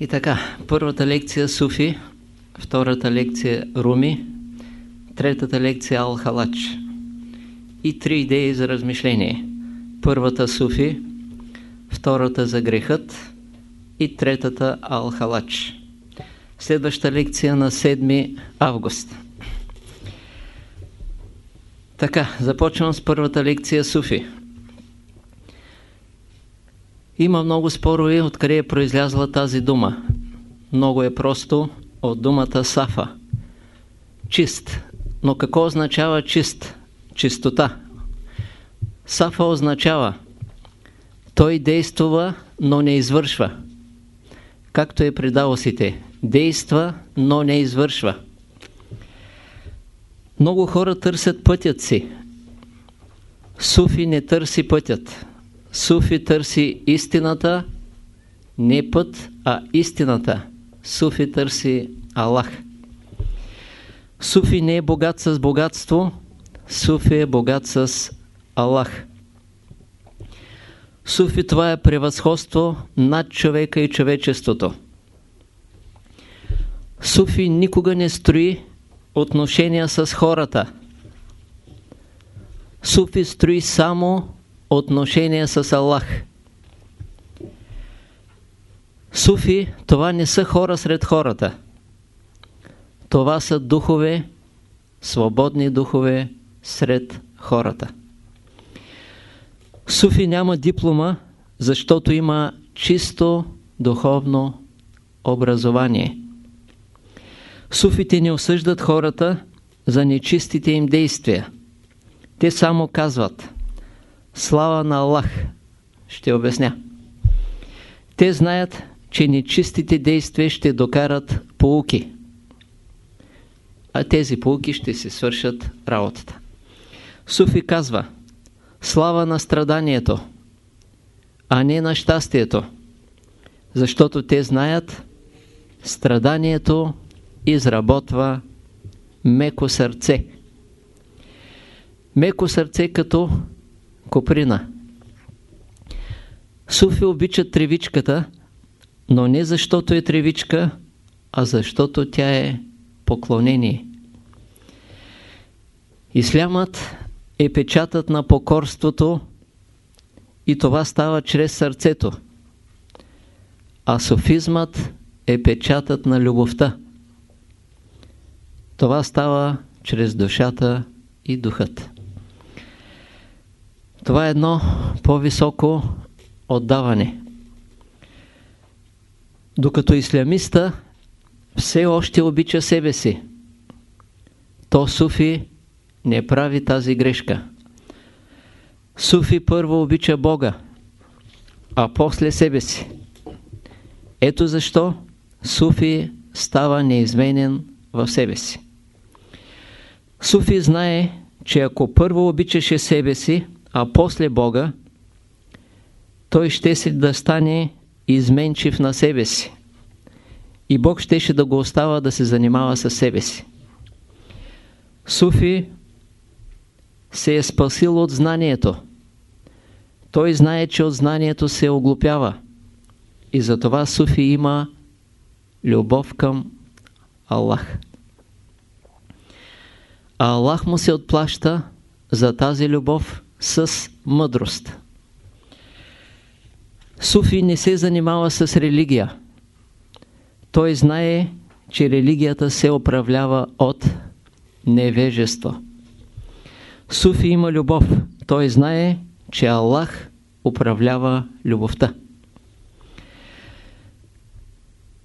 И така, първата лекция Суфи, втората лекция Руми, третата лекция Ал-Халач. И три идеи за размишление. Първата Суфи, втората за грехът и третата Ал-Халач. Следваща лекция на 7 август. Така, започвам с първата лекция Суфи. Има много спорове откъде е произлязла тази дума. Много е просто от думата Сафа. Чист. Но какво означава чист? Чистота. Сафа означава той действува, но не извършва. Както е при даосите. Действа, но не извършва. Много хора търсят пътят си. Суфи не търси пътят. Суфи търси истината, не път, а истината. Суфи търси Аллах. Суфи не е богат с богатство, Суфи е богат с Аллах. Суфи това е превъзходство над човека и човечеството. Суфи никога не строи отношения с хората. Суфи строи само отношения с Аллах. Суфи, това не са хора сред хората. Това са духове, свободни духове сред хората. Суфи няма диплома, защото има чисто духовно образование. Суфите не осъждат хората за нечистите им действия. Те само казват Слава на Аллах! Ще обясня. Те знаят, че нечистите действия ще докарат полуки. А тези полуки ще се свършат работата. Суфи казва Слава на страданието, а не на щастието. Защото те знаят, страданието изработва меко сърце. Меко сърце като коприна. Суфи обичат тревичката, но не защото е тревичка, а защото тя е поклонение. Ислямът е печатът на покорството и това става чрез сърцето. А софизмът е печатът на любовта. Това става чрез душата и духът. Това е едно по-високо отдаване. Докато ислямиста все още обича себе си, то Суфи не прави тази грешка. Суфи първо обича Бога, а после себе си. Ето защо Суфи става неизменен в себе си. Суфи знае, че ако първо обичаше себе си, а после Бога, той ще си да стане изменчив на себе си. И Бог щеше да го остава да се занимава с себе си. Суфи се е спасил от знанието. Той знае, че от знанието се оглупява. И затова Суфи има любов към Аллах. А Аллах му се отплаща за тази любов с мъдрост. Суфи не се занимава с религия. Той знае, че религията се управлява от невежество. Суфи има любов. Той знае, че Аллах управлява любовта.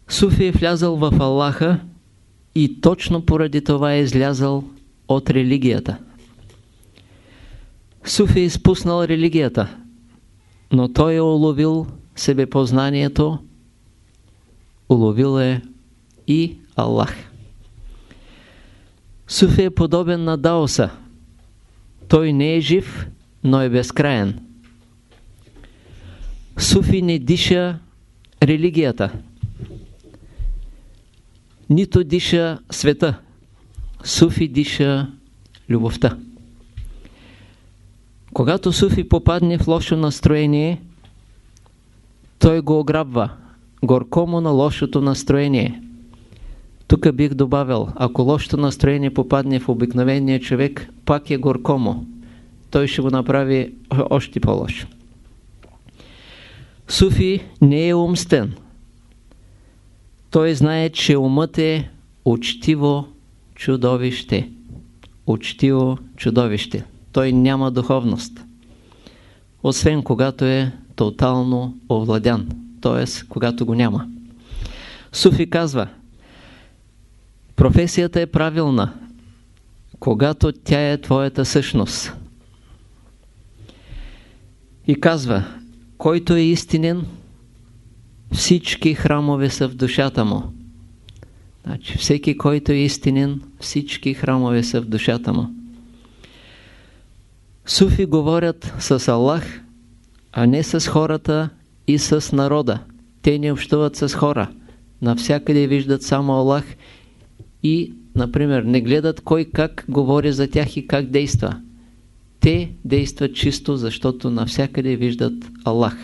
Суфи е влязал в Аллаха и точно поради това е излязал от религията. Суфи е изпуснал религията, но той е уловил себепознанието, уловил е и Аллах. Суфи е подобен на Даоса. Той не е жив, но е безкраен. Суфи не диша религията. Нито диша света. Суфи диша любовта. Когато Суфи попадне в лошо настроение, той го ограбва, горкомо на лошото настроение. Тук бих добавил, ако лошото настроение попадне в обикновения човек, пак е горкомо. Той ще го направи още по-лошо. Суфи не е умстен. Той знае, че умът е учтиво чудовище. Учтиво чудовище. Той няма духовност. Освен когато е тотално овладян, т.е. когато го няма. Суфи казва, професията е правилна, когато тя е твоята същност. И казва, който е истинен, всички храмове са в душата му. Значи, всеки, който е истинен, всички храмове са в душата му. Суфи говорят с Аллах, а не с хората и с народа. Те не общуват с хора. Навсякъде виждат само Аллах и, например, не гледат кой как говори за тях и как действа. Те действат чисто, защото навсякъде виждат Аллах.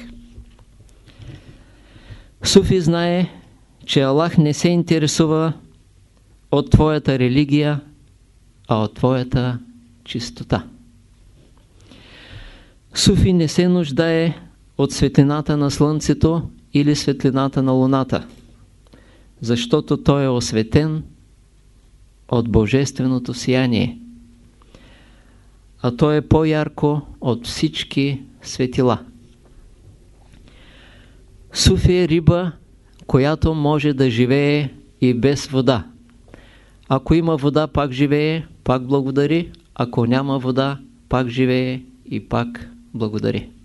Суфи знае, че Аллах не се интересува от твоята религия, а от твоята чистота. Суфи не се нуждае от светлината на Слънцето или светлината на Луната, защото той е осветен от Божественото сияние, а то е по-ярко от всички светила. Суфи е риба, която може да живее и без вода. Ако има вода, пак живее, пак благодари. Ако няма вода, пак живее и пак благодари.